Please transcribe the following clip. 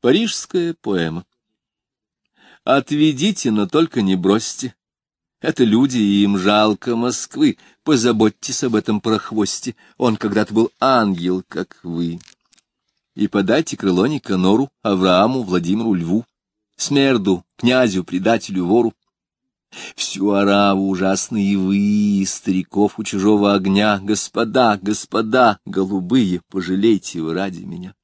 Парижская поэма. Отведите, но только не бросьте. Это люди, и им жалко Москвы. Позаботьтесь об этом прохвосте. Он когда-то был ангел, как вы. И подайте крыло Никанору, Аврааму, Владимиру Льву, Смерду, князю, предателю, вору. Всю ораву ужасные вы, стариков у чужого огня, господа, господа, голубые, пожалейте вы ради меня.